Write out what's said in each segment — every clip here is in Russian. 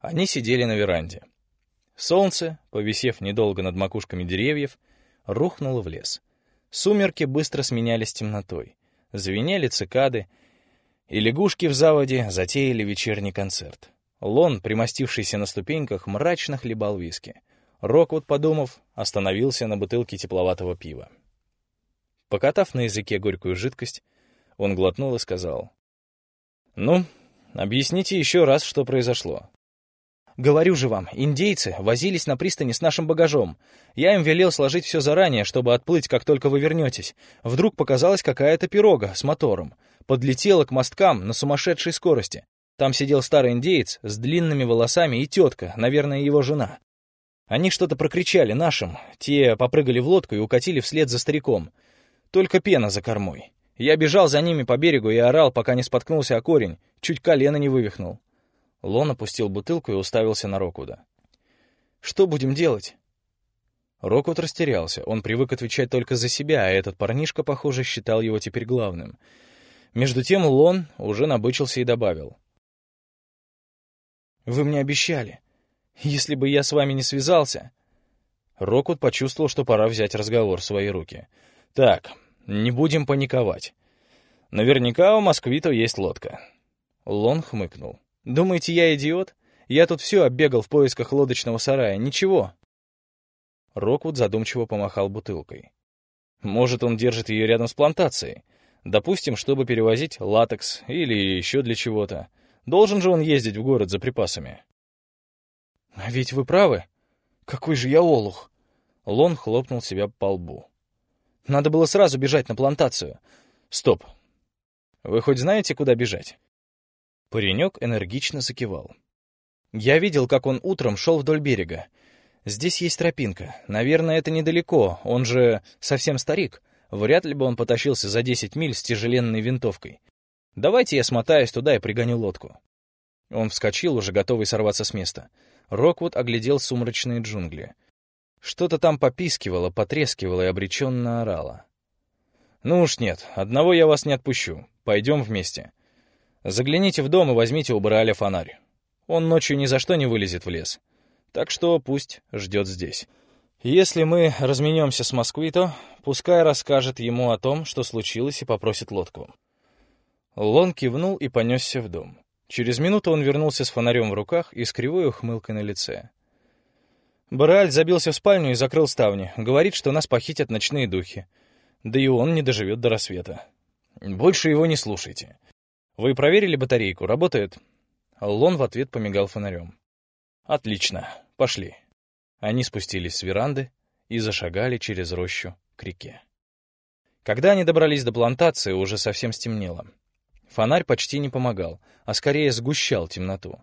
Они сидели на веранде. Солнце, повисев недолго над макушками деревьев, рухнуло в лес. Сумерки быстро сменялись темнотой. Звенели цикады, и лягушки в заводе затеяли вечерний концерт. Лон, примостившийся на ступеньках, мрачно хлебал виски. Роквуд, подумав, остановился на бутылке тепловатого пива. Покатав на языке горькую жидкость, он глотнул и сказал. «Ну, объясните еще раз, что произошло. Говорю же вам, индейцы возились на пристани с нашим багажом. Я им велел сложить все заранее, чтобы отплыть, как только вы вернетесь. Вдруг показалась какая-то пирога с мотором. Подлетела к мосткам на сумасшедшей скорости. Там сидел старый индеец с длинными волосами и тетка, наверное, его жена. Они что-то прокричали нашим, те попрыгали в лодку и укатили вслед за стариком. Только пена за кормой. Я бежал за ними по берегу и орал, пока не споткнулся о корень, чуть колено не вывихнул. Лон опустил бутылку и уставился на Рокуда. «Что будем делать?» Роквуд растерялся. Он привык отвечать только за себя, а этот парнишка, похоже, считал его теперь главным. Между тем Лон уже набычился и добавил. «Вы мне обещали. Если бы я с вами не связался...» Роквуд почувствовал, что пора взять разговор в свои руки. «Так, не будем паниковать. Наверняка у москвитов есть лодка». Лон хмыкнул. Думаете, я идиот? Я тут все оббегал в поисках лодочного сарая. Ничего. Роквуд задумчиво помахал бутылкой. Может, он держит ее рядом с плантацией. Допустим, чтобы перевозить латекс или еще для чего-то. Должен же он ездить в город за припасами. А ведь вы правы. Какой же я олух. Лон хлопнул себя по лбу. Надо было сразу бежать на плантацию. Стоп. Вы хоть знаете, куда бежать? Паренек энергично закивал. «Я видел, как он утром шел вдоль берега. Здесь есть тропинка. Наверное, это недалеко. Он же совсем старик. Вряд ли бы он потащился за 10 миль с тяжеленной винтовкой. Давайте я смотаюсь туда и пригоню лодку». Он вскочил, уже готовый сорваться с места. Роквуд оглядел сумрачные джунгли. Что-то там попискивало, потрескивало и обреченно орало. «Ну уж нет, одного я вас не отпущу. Пойдем вместе. Загляните в дом и возьмите у Бараля фонарь. Он ночью ни за что не вылезет в лес. Так что пусть ждет здесь. Если мы разменемся с Москвито, пускай расскажет ему о том, что случилось, и попросит лодку». Лон кивнул и понесся в дом. Через минуту он вернулся с фонарем в руках и с кривой ухмылкой на лице. Бараль забился в спальню и закрыл ставни. Говорит, что нас похитят ночные духи. Да и он не доживет до рассвета. Больше его не слушайте. «Вы проверили батарейку? Работает?» Лон в ответ помигал фонарем. «Отлично. Пошли». Они спустились с веранды и зашагали через рощу к реке. Когда они добрались до плантации, уже совсем стемнело. Фонарь почти не помогал, а скорее сгущал темноту.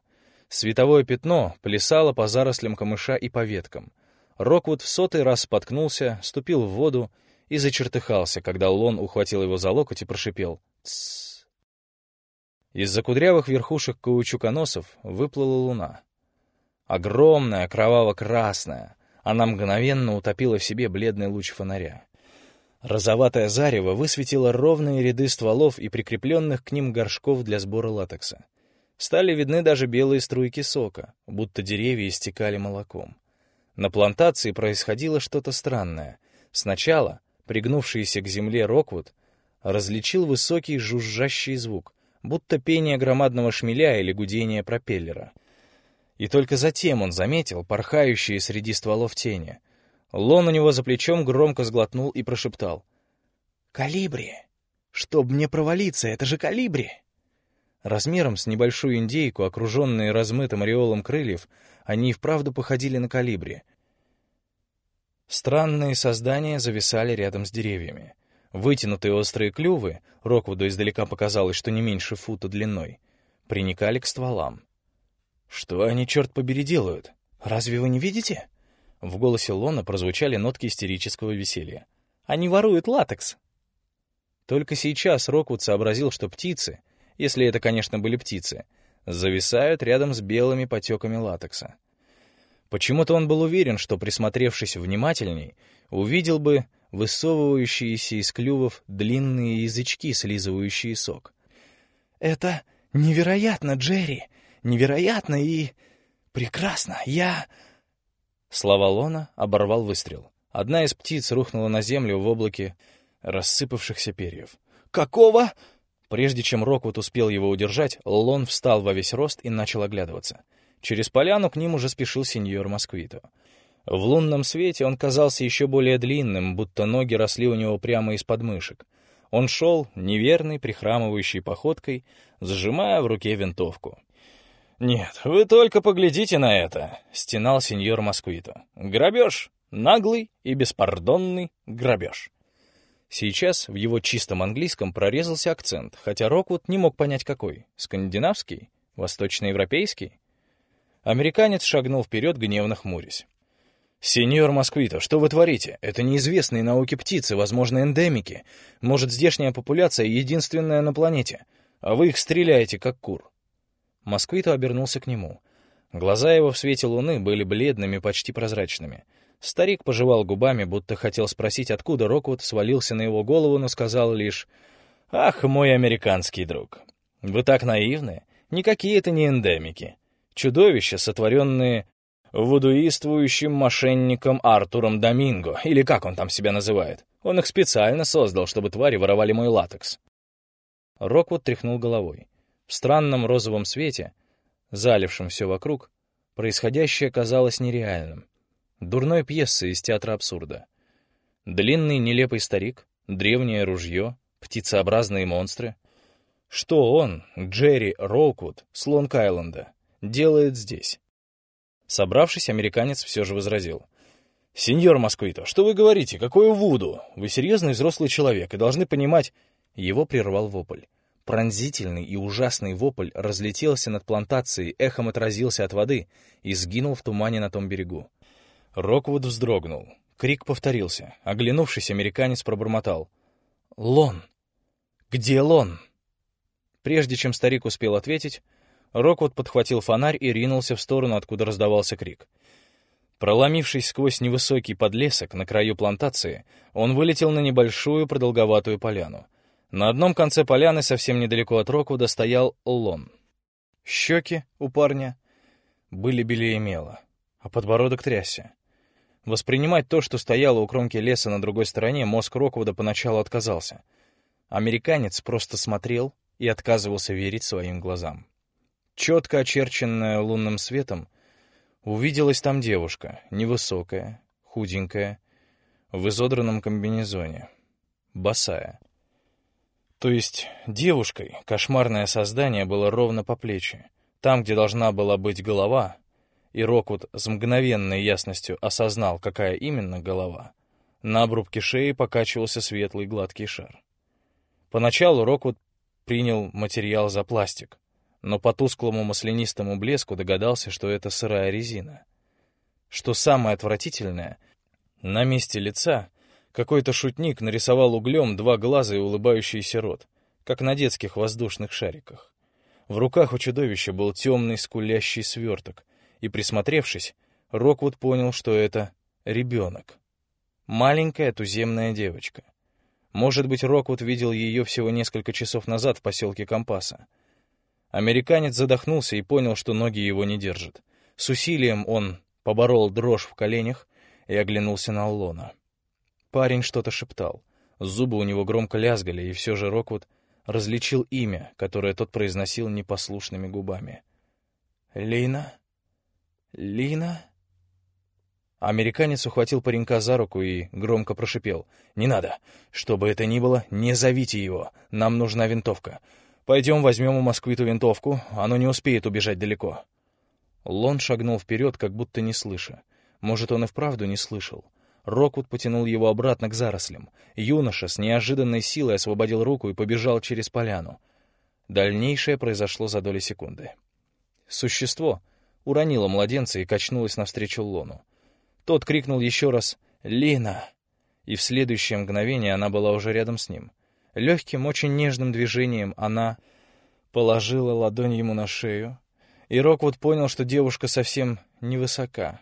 Световое пятно плясало по зарослям камыша и по веткам. Роквуд в сотый раз споткнулся, ступил в воду и зачертыхался, когда Лон ухватил его за локоть и прошипел «Тссс». Из-за кудрявых верхушек каучуконосов выплыла луна. Огромная, кроваво-красная, она мгновенно утопила в себе бледный луч фонаря. Розоватое зарево высветило ровные ряды стволов и прикрепленных к ним горшков для сбора латекса. Стали видны даже белые струйки сока, будто деревья истекали молоком. На плантации происходило что-то странное. Сначала, пригнувшийся к земле Роквуд, различил высокий жужжащий звук, будто пение громадного шмеля или гудение пропеллера. И только затем он заметил порхающие среди стволов тени. Лон у него за плечом громко сглотнул и прошептал. «Калибри! Чтоб мне провалиться, это же калибри!» Размером с небольшую индейку, окруженные размытым ореолом крыльев, они и вправду походили на калибри. Странные создания зависали рядом с деревьями. Вытянутые острые клювы, Роквуду издалека показалось, что не меньше фута длиной, приникали к стволам. «Что они, черт побери, делают? Разве вы не видите?» В голосе Лона прозвучали нотки истерического веселья. «Они воруют латекс!» Только сейчас Роквуд сообразил, что птицы, если это, конечно, были птицы, зависают рядом с белыми потеками латекса. Почему-то он был уверен, что, присмотревшись внимательней, увидел бы высовывающиеся из клювов длинные язычки, слизывающие сок. «Это невероятно, Джерри! Невероятно и «Прекрасно! Я...» Слова Лона оборвал выстрел. Одна из птиц рухнула на землю в облаке рассыпавшихся перьев. «Какого?» Прежде чем Роквуд успел его удержать, Лон встал во весь рост и начал оглядываться. Через поляну к ним уже спешил сеньор Москвито. В лунном свете он казался еще более длинным, будто ноги росли у него прямо из подмышек. Он шел неверной, прихрамывающей походкой, сжимая в руке винтовку. «Нет, вы только поглядите на это!» — стенал сеньор Москвито. «Грабеж! Наглый и беспардонный грабеж!» Сейчас в его чистом английском прорезался акцент, хотя Роквуд не мог понять какой. Скандинавский? Восточноевропейский? Американец шагнул вперед, гневно хмурясь. «Сеньор Москвито, что вы творите? Это неизвестные науки птицы, возможно, эндемики. Может, здешняя популяция единственная на планете, а вы их стреляете, как кур». Москвито обернулся к нему. Глаза его в свете луны были бледными, почти прозрачными. Старик пожевал губами, будто хотел спросить, откуда Роквуд свалился на его голову, но сказал лишь «Ах, мой американский друг, вы так наивны. Никакие это не эндемики. Чудовища, сотворенные вудуиствующим мошенником Артуром Доминго, или как он там себя называет. Он их специально создал, чтобы твари воровали мой латекс». Роквуд тряхнул головой. В странном розовом свете, залившем все вокруг, происходящее казалось нереальным дурной пьесы из театра абсурда. Длинный нелепый старик, древнее ружье, птицеобразные монстры. Что он, Джерри Роуквуд, с Лонг-Айленда, делает здесь? Собравшись, американец все же возразил. «Сеньор Москвито, что вы говорите? Какое Вуду? Вы серьезный взрослый человек и должны понимать...» Его прервал вопль. Пронзительный и ужасный вопль разлетелся над плантацией, эхом отразился от воды и сгинул в тумане на том берегу. Роквуд вздрогнул. Крик повторился. Оглянувшись, американец пробормотал. «Лон! Где Лон?» Прежде чем старик успел ответить, Роквуд подхватил фонарь и ринулся в сторону, откуда раздавался крик. Проломившись сквозь невысокий подлесок на краю плантации, он вылетел на небольшую продолговатую поляну. На одном конце поляны, совсем недалеко от Роквуда, стоял Лон. Щеки у парня были белее мела, а подбородок трясся. Воспринимать то, что стояло у кромки леса на другой стороне, мозг Роквуда поначалу отказался. Американец просто смотрел и отказывался верить своим глазам. Четко очерченная лунным светом, увиделась там девушка, невысокая, худенькая, в изодранном комбинезоне, босая. То есть девушкой кошмарное создание было ровно по плечи. Там, где должна была быть голова, и Роквуд с мгновенной ясностью осознал, какая именно голова, на обрубке шеи покачивался светлый гладкий шар. Поначалу Роквуд принял материал за пластик, но по тусклому маслянистому блеску догадался, что это сырая резина. Что самое отвратительное, на месте лица какой-то шутник нарисовал углем два глаза и улыбающийся рот, как на детских воздушных шариках. В руках у чудовища был темный скулящий сверток — и, присмотревшись, Роквуд понял, что это ребенок. Маленькая туземная девочка. Может быть, Роквуд видел ее всего несколько часов назад в поселке Компаса. Американец задохнулся и понял, что ноги его не держат. С усилием он поборол дрожь в коленях и оглянулся на Аллона. Парень что-то шептал. Зубы у него громко лязгали, и все же Роквуд различил имя, которое тот произносил непослушными губами. «Лина?» «Лина?» Американец ухватил паренька за руку и громко прошипел. «Не надо. Что бы это ни было, не зовите его. Нам нужна винтовка. Пойдем возьмем у Москвы ту винтовку, оно не успеет убежать далеко». Лон шагнул вперед, как будто не слыша. Может, он и вправду не слышал. Роквуд потянул его обратно к зарослям. Юноша с неожиданной силой освободил руку и побежал через поляну. Дальнейшее произошло за доли секунды. Существо — уронила младенца и качнулась навстречу Лону. Тот крикнул еще раз «Лина!» и в следующее мгновение она была уже рядом с ним. Легким, очень нежным движением она положила ладонь ему на шею, и Роквуд понял, что девушка совсем невысока,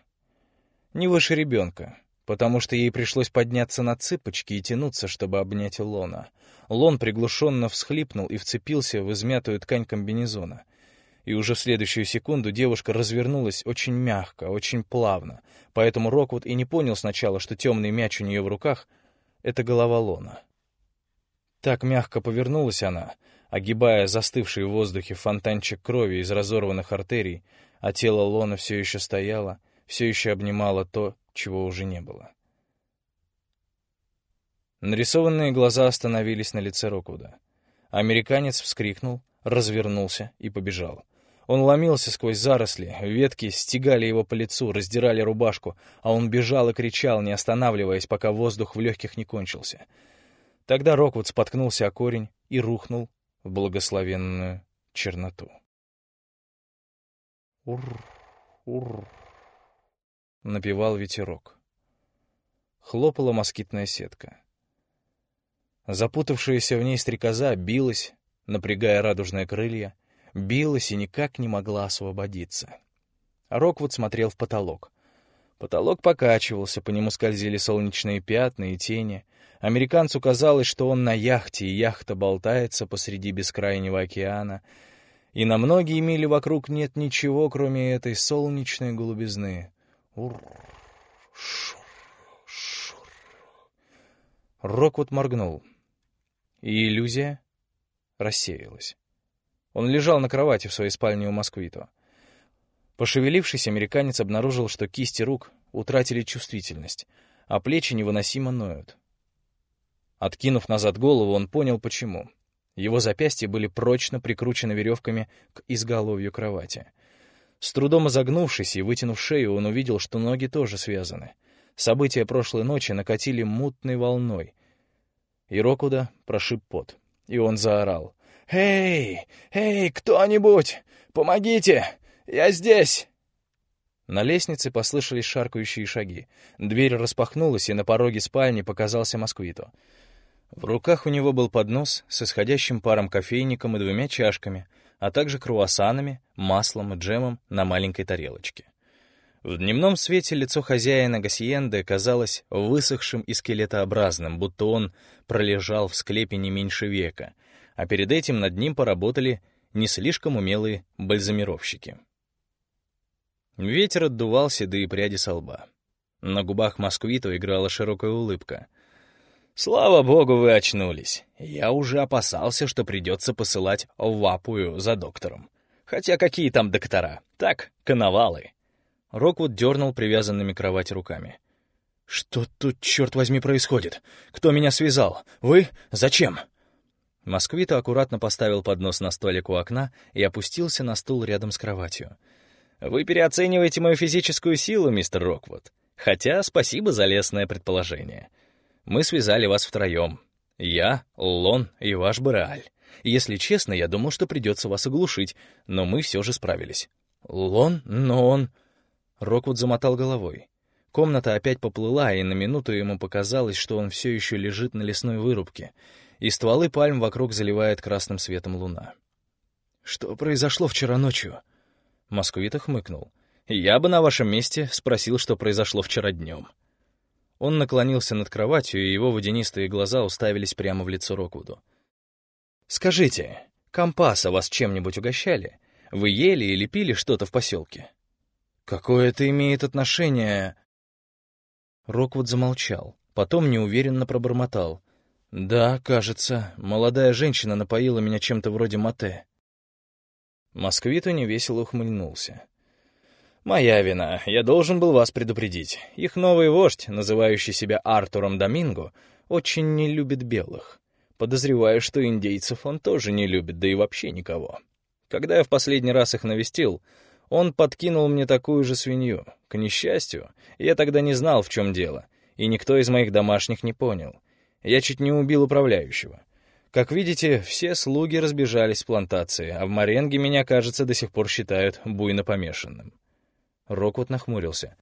не выше ребенка, потому что ей пришлось подняться на цыпочки и тянуться, чтобы обнять Лона. Лон приглушенно всхлипнул и вцепился в измятую ткань комбинезона. и уже в следующую секунду девушка развернулась очень мягко, очень плавно, поэтому Роквуд и не понял сначала, что темный мяч у нее в руках — это голова Лона. Так мягко повернулась она, огибая застывший в воздухе фонтанчик крови из разорванных артерий, а тело Лона все еще стояло, все еще обнимало то, чего уже не было. Нарисованные глаза остановились на лице Роквуда. Американец вскрикнул, развернулся и побежал. Он ломился сквозь заросли, ветки стегали его по лицу, раздирали рубашку, а он бежал и кричал, не останавливаясь, пока воздух в легких не кончился. Тогда Роквуд споткнулся о корень и рухнул в благословенную черноту. «Ур, ур», — напевал ветерок. Хлопала москитная сетка. Запутавшаяся в ней стрекоза билась, напрягая радужные крылья, билась и никак не могла освободиться. Роквуд смотрел в потолок. Потолок покачивался, по нему скользили солнечные пятна и тени. Американцу казалось, что он на яхте, и яхта болтается посреди бескрайнего океана, и на многие мили вокруг нет ничего, кроме этой солнечной голубизны. Ур, шур, шур. Роквуд моргнул, и иллюзия рассеялась. Он лежал на кровати в своей спальне у Москвито. Пошевелившись, американец обнаружил, что кисти рук утратили чувствительность, а плечи невыносимо ноют. Откинув назад голову, он понял, почему. Его запястья были прочно прикручены веревками к изголовью кровати. С трудом изогнувшись и вытянув шею, он увидел, что ноги тоже связаны. События прошлой ночи накатили мутной волной. И Рокуда прошиб пот, и он заорал. «Эй! Эй, кто-нибудь! Помогите! Я здесь!» На лестнице послышались шаркающие шаги. Дверь распахнулась, и на пороге спальни показался Москвито. В руках у него был поднос с исходящим паром кофейником и двумя чашками, а также круассанами, маслом и джемом на маленькой тарелочке. В дневном свете лицо хозяина Гасиенды казалось высохшим и скелетообразным, будто он пролежал в склепе не меньше века, а перед этим над ним поработали не слишком умелые бальзамировщики. Ветер отдувал седые пряди со лба. На губах Москвито играла широкая улыбка. «Слава богу, вы очнулись. Я уже опасался, что придется посылать вапую за доктором. Хотя какие там доктора? Так, коновалы». Роквуд дернул привязанными к кровати руками. «Что тут, черт возьми, происходит? Кто меня связал? Вы? Зачем?» Москвито аккуратно поставил поднос на столик у окна и опустился на стул рядом с кроватью. «Вы переоцениваете мою физическую силу, мистер Роквуд. Хотя спасибо за лестное предположение. Мы связали вас втроем. Я, Лон и ваш Бореаль. Если честно, я думал, что придется вас оглушить, но мы все же справились. Лон? Но он...» Роквуд замотал головой. Комната опять поплыла, и на минуту ему показалось, что он все еще лежит на лесной вырубке — и стволы пальм вокруг заливает красным светом луна. «Что произошло вчера ночью?» Москвита хмыкнул. «Я бы на вашем месте спросил, что произошло вчера днем». Он наклонился над кроватью, и его водянистые глаза уставились прямо в лицо Роквуду. «Скажите, компаса вас чем-нибудь угощали? Вы ели или пили что-то в поселке?» «Какое это имеет отношение...» Роквуд замолчал, потом неуверенно пробормотал. «Да, кажется. Молодая женщина напоила меня чем-то вроде мате». Москвиту невесело ухмыльнулся. «Моя вина. Я должен был вас предупредить. Их новый вождь, называющий себя Артуром Доминго, очень не любит белых. Подозреваю, что индейцев он тоже не любит, да и вообще никого. Когда я в последний раз их навестил, он подкинул мне такую же свинью. К несчастью, я тогда не знал, в чем дело, и никто из моих домашних не понял. Я чуть не убил управляющего. Как видите, все слуги разбежались с плантации, а в Маренге меня, кажется, до сих пор считают буйно помешанным. Роквуд нахмурился.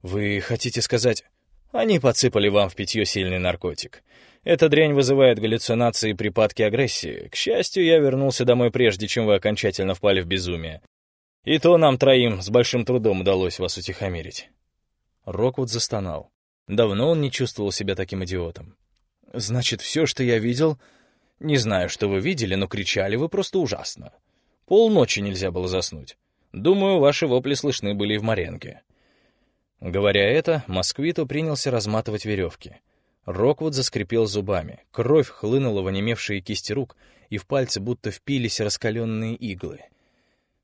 «Вы хотите сказать...» «Они подсыпали вам в питье сильный наркотик. Эта дрянь вызывает галлюцинации и припадки агрессии. К счастью, я вернулся домой прежде, чем вы окончательно впали в безумие. И то нам троим с большим трудом удалось вас утихомирить». Роквуд застонал. Давно он не чувствовал себя таким идиотом. Значит, все, что я видел... Не знаю, что вы видели, но кричали вы просто ужасно. Полночи нельзя было заснуть. Думаю, ваши вопли слышны были и в Маренке. Говоря это, Москвиту принялся разматывать веревки. Роквуд заскрипел зубами, кровь хлынула в онемевшие кисти рук, и в пальцы будто впились раскаленные иглы.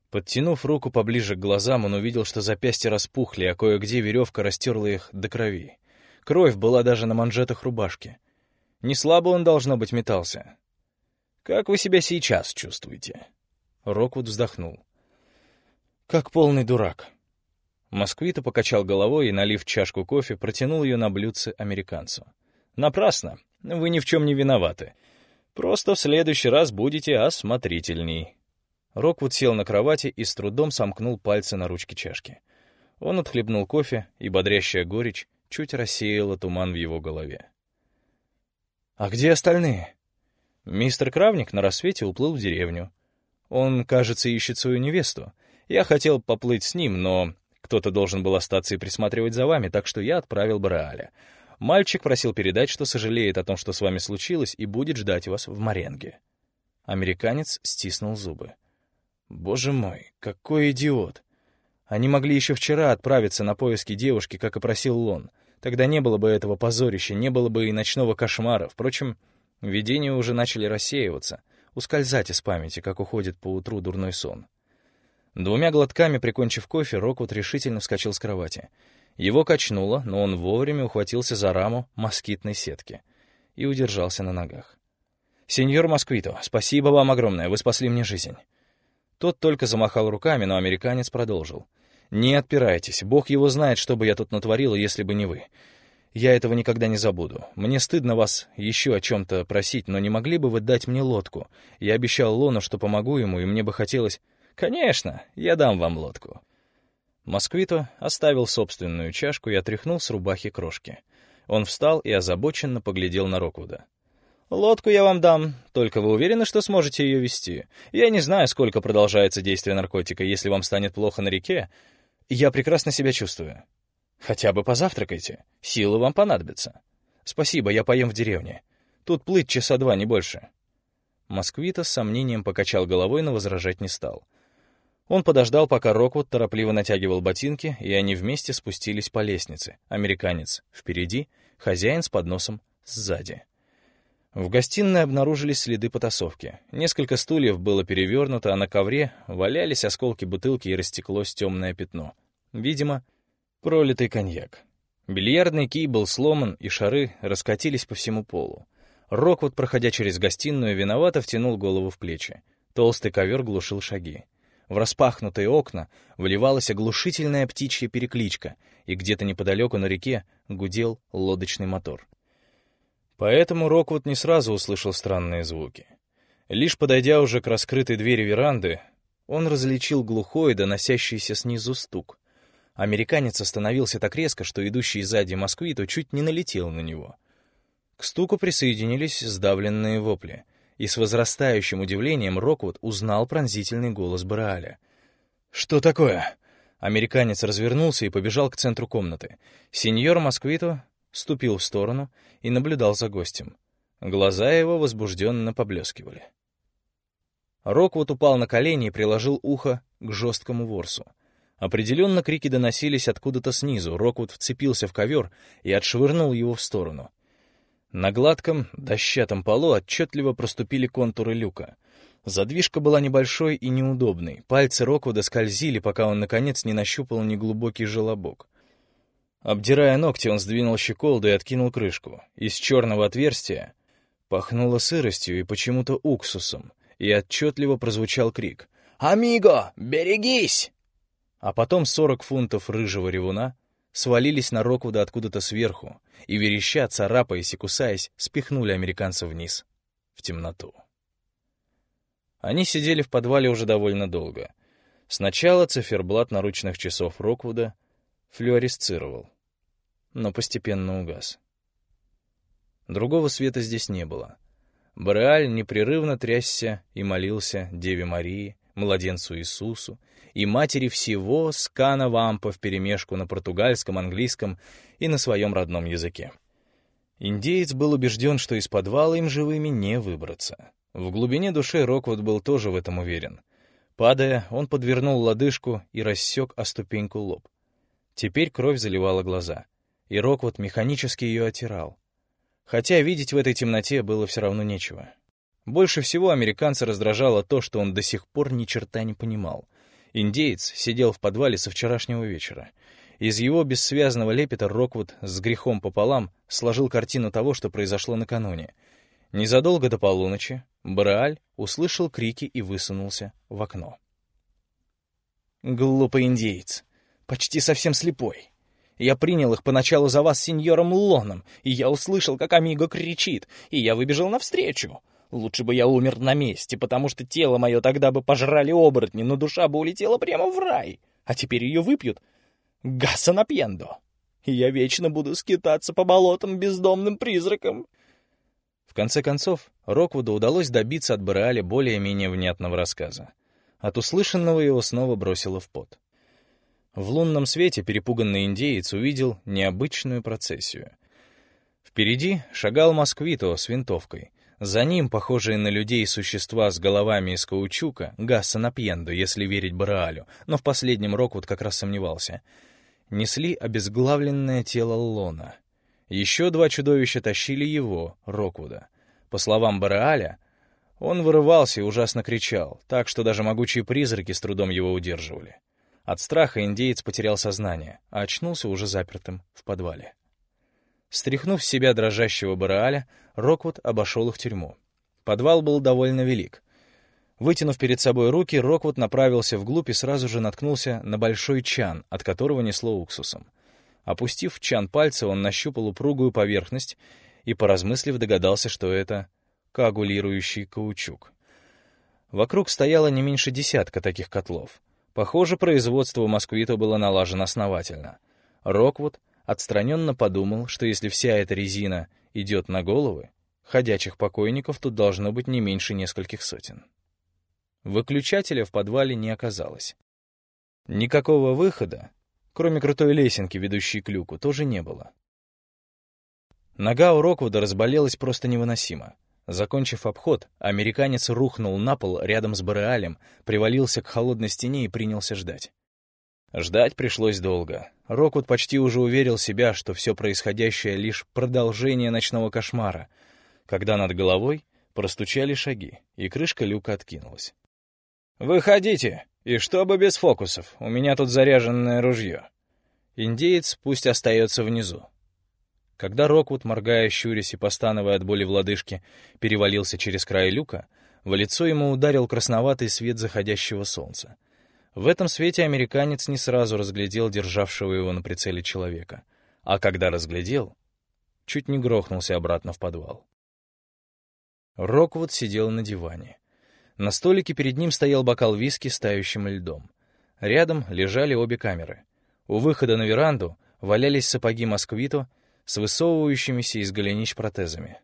Подтянув руку поближе к глазам, он увидел, что запястья распухли, а кое-где веревка растерла их до крови. Кровь была даже на манжетах рубашки. Не слабо он, должно быть, метался. «Как вы себя сейчас чувствуете?» Роквуд вздохнул. «Как полный дурак». Москвита покачал головой и, налив чашку кофе, протянул ее на блюдце американцу. «Напрасно. Вы ни в чем не виноваты. Просто в следующий раз будете осмотрительней». Роквуд сел на кровати и с трудом сомкнул пальцы на ручке чашки. Он отхлебнул кофе, и бодрящая горечь чуть рассеяла туман в его голове. «А где остальные?» Мистер Кравник на рассвете уплыл в деревню. Он, кажется, ищет свою невесту. Я хотел поплыть с ним, но кто-то должен был остаться и присматривать за вами, так что я отправил Брааля. Мальчик просил передать, что сожалеет о том, что с вами случилось, и будет ждать вас в Маренге. Американец стиснул зубы. Боже мой, какой идиот! Они могли еще вчера отправиться на поиски девушки, как и просил Лон. Тогда не было бы этого позорища, не было бы и ночного кошмара. Впрочем, видения уже начали рассеиваться — ускользать из памяти, как уходит по утру дурной сон. Двумя глотками прикончив кофе, Роквуд решительно вскочил с кровати. Его качнуло, но он вовремя ухватился за раму москитной сетки и удержался на ногах. «Сеньор Москвито, спасибо вам огромное, вы спасли мне жизнь». Тот только замахал руками, но американец продолжил. «Не отпирайтесь, Бог его знает, что бы я тут натворил, если бы не вы. Я этого никогда не забуду. Мне стыдно вас еще о чем-то просить, но не могли бы вы дать мне лодку? Я обещал Лону, что помогу ему, и мне бы хотелось... Конечно, я дам вам лодку. Москвито оставил собственную чашку и отряхнул с рубахи крошки. Он встал и озабоченно поглядел на Роквуда. «Лодку я вам дам, только вы уверены, что сможете ее вести? Я не знаю, сколько продолжается действие наркотика, если вам станет плохо на реке. Я прекрасно себя чувствую. Хотя бы позавтракайте. Силы вам понадобятся. Спасибо, я поем в деревне. Тут плыть часа два, не больше. Москвита с сомнением покачал головой, но возражать не стал. Он подождал, пока Роквуд торопливо натягивал ботинки, и они вместе спустились по лестнице. Американец впереди, хозяин с подносом сзади. В гостиной обнаружились следы потасовки. Несколько стульев было перевернуто, а на ковре валялись осколки бутылки и растеклось темное пятно. Видимо, Пролитый коньяк. Бильярдный кий был сломан, и шары раскатились по всему полу. Роквуд, проходя через гостиную, виновато втянул голову в плечи. Толстый ковер глушил шаги. В распахнутые окна вливалась оглушительная птичья перекличка, и где-то неподалеку на реке гудел лодочный мотор. Поэтому Роквуд не сразу услышал странные звуки. Лишь подойдя уже к раскрытой двери веранды, он различил глухой, доносящийся снизу стук. Американец остановился так резко, что идущий сзади москвиту чуть не налетел на него. К стуку присоединились сдавленные вопли, и с возрастающим удивлением Роквуд узнал пронзительный голос Брааля. «Что такое?» Американец развернулся и побежал к центру комнаты. Сеньор Москвито ступил в сторону и наблюдал за гостем. Глаза его возбужденно поблескивали. Роквуд упал на колени и приложил ухо к жесткому ворсу. Определенно крики доносились откуда-то снизу. Роквуд вцепился в ковер и отшвырнул его в сторону. На гладком, дощатом полу отчетливо проступили контуры люка. Задвижка была небольшой и неудобной. Пальцы Роквуда скользили, пока он, наконец, не нащупал неглубокий желобок. Обдирая ногти, он сдвинул щеколду и откинул крышку. Из черного отверстия пахнуло сыростью и почему-то уксусом, и отчетливо прозвучал крик. «Амиго, берегись!» А потом сорок фунтов рыжего ревуна свалились на Роквуда откуда-то сверху и, вереща, царапаясь и кусаясь, спихнули американца вниз, в темноту. Они сидели в подвале уже довольно долго. Сначала циферблат наручных часов Роквуда флюоресцировал, но постепенно угас. Другого света здесь не было. Бореаль непрерывно трясся и молился Деве Марии, младенцу Иисусу и матери всего скана вампа вперемешку на португальском, английском и на своем родном языке. Индеец был убежден, что из подвала им живыми не выбраться. В глубине души Роквуд был тоже в этом уверен. Падая, он подвернул лодыжку и рассек о ступеньку лоб. Теперь кровь заливала глаза, и Роквуд механически ее отирал. Хотя видеть в этой темноте было все равно нечего. Больше всего американца раздражало то, что он до сих пор ни черта не понимал. Индеец сидел в подвале со вчерашнего вечера. Из его бессвязного лепета Роквуд с грехом пополам сложил картину того, что произошло накануне. Незадолго до полуночи Брааль услышал крики и высунулся в окно. «Глупый индеец! Почти совсем слепой!» Я принял их поначалу за вас сеньором Лоном, и я услышал, как Амиго кричит, и я выбежал навстречу. Лучше бы я умер на месте, потому что тело мое тогда бы пожрали оборотни, но душа бы улетела прямо в рай. А теперь ее выпьют. Гаса на пьендо. И я вечно буду скитаться по болотам бездомным призраком. В конце концов, Роквуду удалось добиться от Бореаля более-менее внятного рассказа. От услышанного его снова бросило в пот. В лунном свете перепуганный индеец увидел необычную процессию. Впереди шагал москвито с винтовкой. За ним, похожие на людей существа с головами из каучука, Гасса Напьенду, если верить Бораалю, но в последнем Роквуд как раз сомневался, несли обезглавленное тело Лона. Еще два чудовища тащили его, Роквуда. По словам Бореаля, он вырывался и ужасно кричал, так что даже могучие призраки с трудом его удерживали. От страха индеец потерял сознание, а очнулся уже запертым в подвале. Стряхнув с себя дрожащего Бореаля, Роквуд обошел их тюрьму. Подвал был довольно велик. Вытянув перед собой руки, Роквуд направился вглубь и сразу же наткнулся на большой чан, от которого несло уксусом. Опустив в чан пальцы, он нащупал упругую поверхность и, поразмыслив, догадался, что это коагулирующий каучук. Вокруг стояло не меньше десятка таких котлов. Похоже, производство москвита было налажено основательно. Роквуд отстраненно подумал, что если вся эта резина идет на головы, ходячих покойников тут должно быть не меньше нескольких сотен. Выключателя в подвале не оказалось. Никакого выхода, кроме крутой лесенки, ведущей к люку, тоже не было. Нога у Роквуда разболелась просто невыносимо. Закончив обход, американец рухнул на пол рядом с Бореалем, привалился к холодной стене и принялся ждать. Ждать пришлось долго. Рокут почти уже уверил себя, что все происходящее — лишь продолжение ночного кошмара, когда над головой простучали шаги, и крышка люка откинулась. «Выходите! И чтобы без фокусов, у меня тут заряженное ружье. Индеец пусть остается внизу. Когда Роквуд, моргая, щурясь и постановая от боли в лодыжке, перевалился через край люка, в лицо ему ударил красноватый свет заходящего солнца. В этом свете американец не сразу разглядел державшего его на прицеле человека, а когда разглядел, чуть не грохнулся обратно в подвал. Роквуд сидел на диване. На столике перед ним стоял бокал виски с тающим льдом. Рядом лежали обе камеры. У выхода на веранду валялись сапоги Москвито, с высовывающимися из голенищ протезами.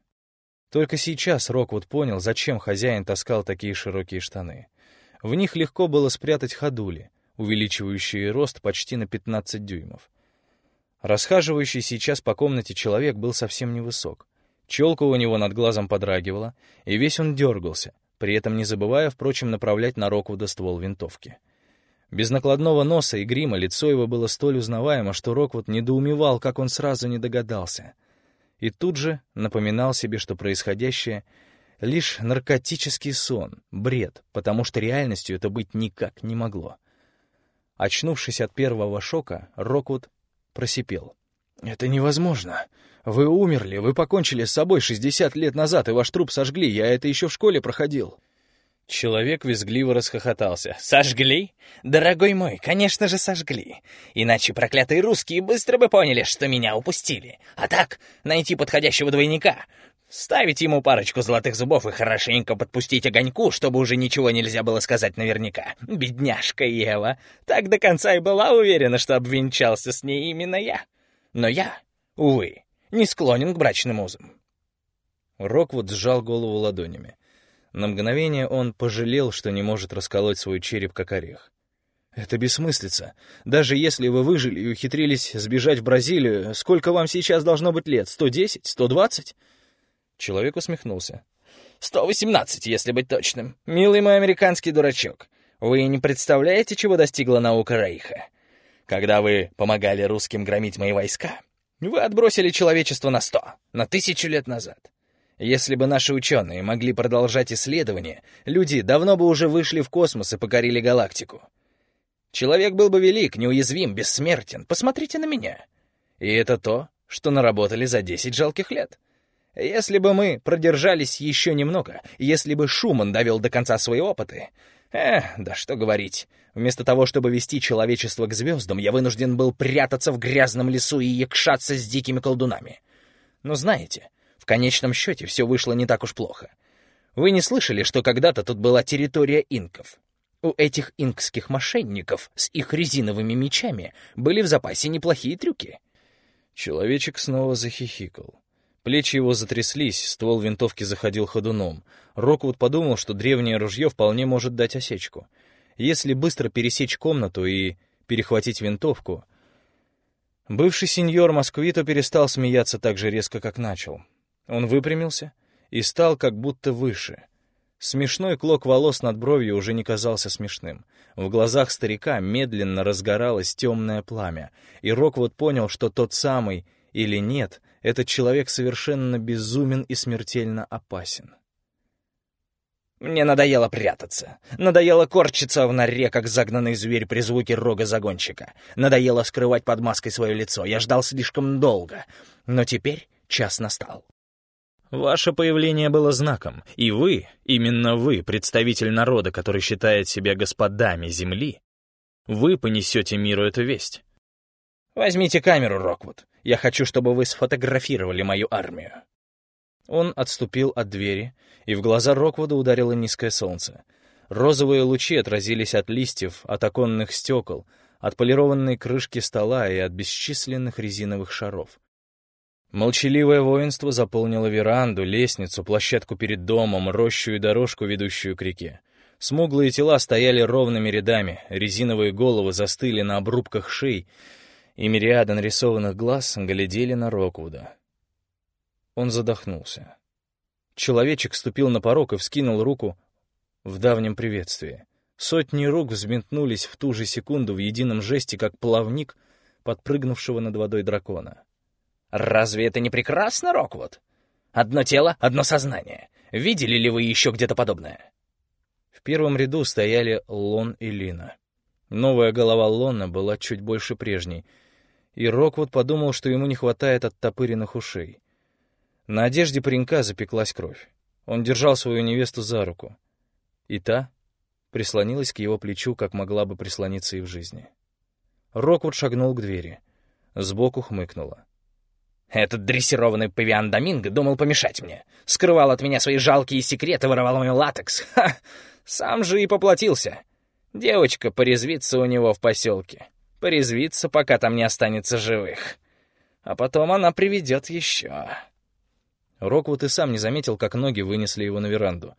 Только сейчас Роквуд понял, зачем хозяин таскал такие широкие штаны. В них легко было спрятать ходули, увеличивающие рост почти на 15 дюймов. Расхаживающий сейчас по комнате человек был совсем невысок. Челка у него над глазом подрагивала, и весь он дергался, при этом не забывая, впрочем, направлять на Роквуда ствол винтовки. Без накладного носа и грима лицо его было столь узнаваемо, что Роквуд недоумевал, как он сразу не догадался. И тут же напоминал себе, что происходящее — лишь наркотический сон, бред, потому что реальностью это быть никак не могло. Очнувшись от первого шока, Роквуд просипел. «Это невозможно. Вы умерли, вы покончили с собой 60 лет назад, и ваш труп сожгли, я это еще в школе проходил». Человек визгливо расхохотался. «Сожгли? Дорогой мой, конечно же сожгли. Иначе проклятые русские быстро бы поняли, что меня упустили. А так, найти подходящего двойника, ставить ему парочку золотых зубов и хорошенько подпустить огоньку, чтобы уже ничего нельзя было сказать наверняка. Бедняжка Ева. Так до конца и была уверена, что обвенчался с ней именно я. Но я, увы, не склонен к брачным узам». Роквуд сжал голову ладонями. На мгновение он пожалел, что не может расколоть свой череп как орех. «Это бессмыслица. Даже если вы выжили и ухитрились сбежать в Бразилию, сколько вам сейчас должно быть лет? Сто десять? Сто двадцать?» Человек усмехнулся. «Сто восемнадцать, если быть точным. Милый мой американский дурачок. Вы не представляете, чего достигла наука Рейха? Когда вы помогали русским громить мои войска, вы отбросили человечество на сто, на тысячу лет назад. Если бы наши ученые могли продолжать исследования, люди давно бы уже вышли в космос и покорили галактику. Человек был бы велик, неуязвим, бессмертен. Посмотрите на меня. И это то, что наработали за 10 жалких лет. Если бы мы продержались еще немного, если бы Шуман довел до конца свои опыты... Эх, да что говорить. Вместо того, чтобы вести человечество к звездам, я вынужден был прятаться в грязном лесу и якшаться с дикими колдунами. Но знаете, в конечном счете все вышло не так уж плохо. Вы не слышали, что когда-то тут была территория инков? У этих инкских мошенников с их резиновыми мечами были в запасе неплохие трюки. Человечек снова захихикал. Плечи его затряслись, ствол винтовки заходил ходуном. Роквуд подумал, что древнее ружье вполне может дать осечку. Если быстро пересечь комнату и перехватить винтовку... Бывший сеньор Москвито перестал смеяться так же резко, как начал. Он выпрямился и стал как будто выше. Смешной клок волос над бровью уже не казался смешным. В глазах старика медленно разгоралось темное пламя, и Роквуд понял, что тот самый или нет, этот человек совершенно безумен и смертельно опасен. Мне надоело прятаться. Надоело корчиться в норе, как загнанный зверь при звуке рога загонщика. Надоело скрывать под маской свое лицо. Я ждал слишком долго. Но теперь час настал. Ваше появление было знаком, и вы, именно вы, представитель народа, который считает себя господами Земли, вы понесете миру эту весть. Возьмите камеру, Роквуд. Я хочу, чтобы вы сфотографировали мою армию. Он отступил от двери, и в глаза Роквуда ударило низкое солнце. Розовые лучи отразились от листьев, от оконных стекол, от полированной крышки стола и от бесчисленных резиновых шаров. Молчаливое воинство заполнило веранду, лестницу, площадку перед домом, рощу и дорожку, ведущую к реке. Смуглые тела стояли ровными рядами, резиновые головы застыли на обрубках шей, и мириады нарисованных глаз глядели на Роквуда. Он задохнулся. Человечек ступил на порог и вскинул руку в давнем приветствии. Сотни рук взметнулись в ту же секунду в едином жесте, как плавник подпрыгнувшего над водой дракона. Разве это не прекрасно, Роквуд? Одно тело, одно сознание. Видели ли вы еще где-то подобное? В первом ряду стояли Лон и Лина. Новая голова Лона была чуть больше прежней, и Роквуд подумал, что ему не хватает оттопыренных ушей. На одежде паренька запеклась кровь. Он держал свою невесту за руку. И та прислонилась к его плечу, как могла бы прислониться и в жизни. Роквуд шагнул к двери. Сбоку хмыкнула. Этот дрессированный павиан Доминго думал помешать мне. Скрывал от меня свои жалкие секреты, воровал мой латекс. Ха! Сам же и поплатился. Девочка порезвится у него в поселке. Порезвится, пока там не останется живых. А потом она приведет еще. Роквуд и сам не заметил, как ноги вынесли его на веранду.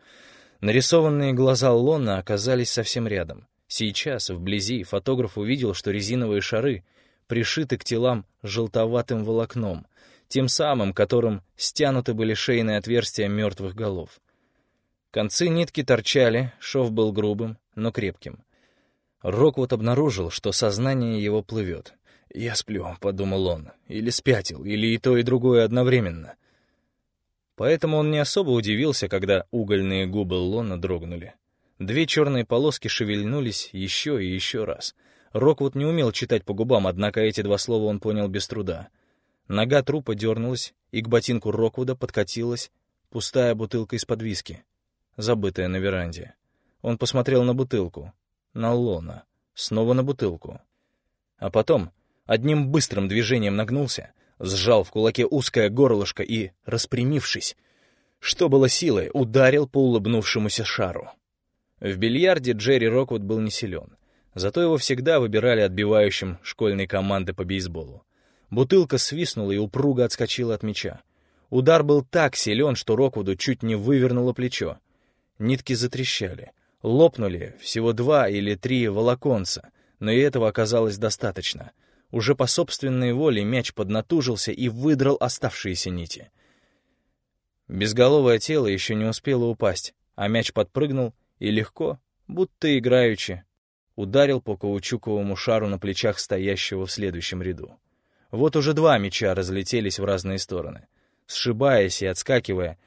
Нарисованные глаза Лона оказались совсем рядом. Сейчас, вблизи, фотограф увидел, что резиновые шары пришиты к телам желтоватым волокном, тем самым, которым стянуты были шейные отверстия мертвых голов. Концы нитки торчали, шов был грубым, но крепким. Роквуд обнаружил, что сознание его плывет. «Я сплю», — подумал он, — «или спятил, или и то, и другое одновременно». Поэтому он не особо удивился, когда угольные губы Лона дрогнули. Две черные полоски шевельнулись еще и еще раз. Роквуд не умел читать по губам, однако эти два слова он понял без труда — Нога трупа дернулась, и к ботинку Роквуда подкатилась пустая бутылка из-под виски, забытая на веранде. Он посмотрел на бутылку, на Лона, снова на бутылку. А потом одним быстрым движением нагнулся, сжал в кулаке узкое горлышко и, распрямившись, что было силой, ударил по улыбнувшемуся шару. В бильярде Джерри Роквуд был не силен, зато его всегда выбирали отбивающим школьной команды по бейсболу. Бутылка свистнула и упруго отскочила от мяча. Удар был так силен, что Роквуду чуть не вывернуло плечо. Нитки затрещали. Лопнули всего два или три волоконца, но и этого оказалось достаточно. Уже по собственной воле мяч поднатужился и выдрал оставшиеся нити. Безголовое тело еще не успело упасть, а мяч подпрыгнул и легко, будто играючи, ударил по каучуковому шару на плечах стоящего в следующем ряду. Вот уже два мяча разлетелись в разные стороны, сшибаясь и отскакивая,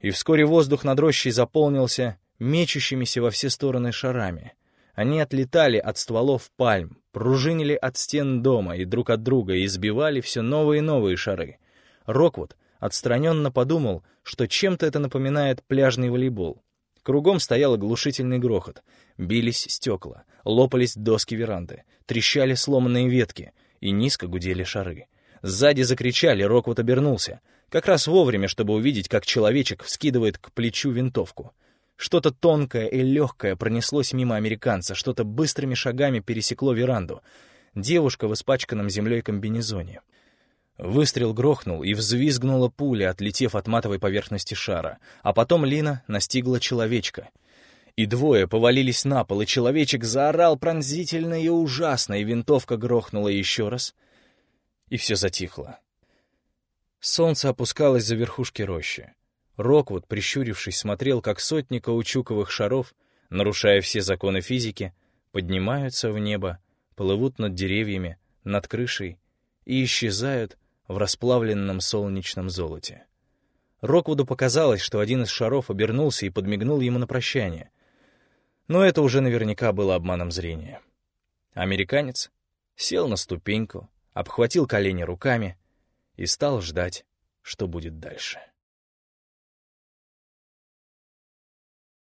и вскоре воздух над рощей заполнился мечущимися во все стороны шарами. Они отлетали от стволов пальм, пружинили от стен дома и друг от друга и сбивали все новые и новые шары. Роквуд отстраненно подумал, что чем-то это напоминает пляжный волейбол. Кругом стоял оглушительный грохот. Бились стекла, лопались доски веранды, трещали сломанные ветки и низко гудели шары. Сзади закричали, Роквуд обернулся. Как раз вовремя, чтобы увидеть, как человечек вскидывает к плечу винтовку. Что-то тонкое и легкое пронеслось мимо американца, что-то быстрыми шагами пересекло веранду. Девушка в испачканном землей комбинезоне. Выстрел грохнул, и взвизгнула пуля, отлетев от матовой поверхности шара. А потом Лина настигла человечка. И двое повалились на пол, и человечек заорал пронзительно и ужасно, и винтовка грохнула еще раз, и все затихло. Солнце опускалось за верхушки рощи. Роквуд, прищурившись, смотрел, как сотни каучуковых шаров, нарушая все законы физики, поднимаются в небо, плывут над деревьями, над крышей и исчезают в расплавленном солнечном золоте. Роквуду показалось, что один из шаров обернулся и подмигнул ему на прощание. Но это уже наверняка было обманом зрения. Американец сел на ступеньку, обхватил колени руками и стал ждать, что будет дальше.